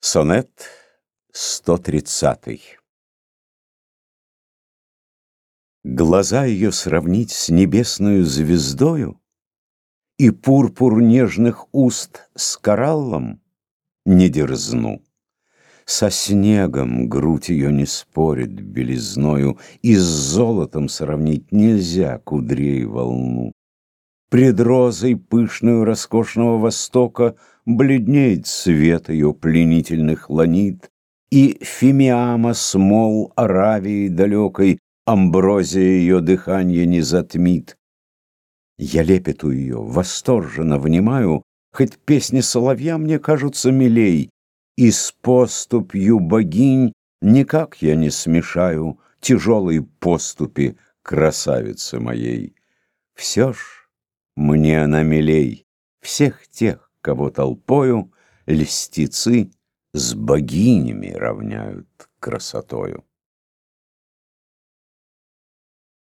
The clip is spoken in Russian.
Сонет 130 Глаза ее сравнить с небесною звездою И пурпур нежных уст с кораллом не дерзну. Со снегом грудь ее не спорит белизною, И с золотом сравнить нельзя кудрей волну. Пред розой пышную роскошного востока Бледнеет цвет ее пленительных ланит, И фимиама смол Аравии далекой Амброзия ее дыхание не затмит. Я лепету ее, восторженно внимаю, Хоть песни соловья мне кажутся милей, И с поступью богинь никак я не смешаю Тяжелой поступи красавицы моей. Все ж мне она милей всех тех, кого толпою Льстецы с богинями равняют красотою.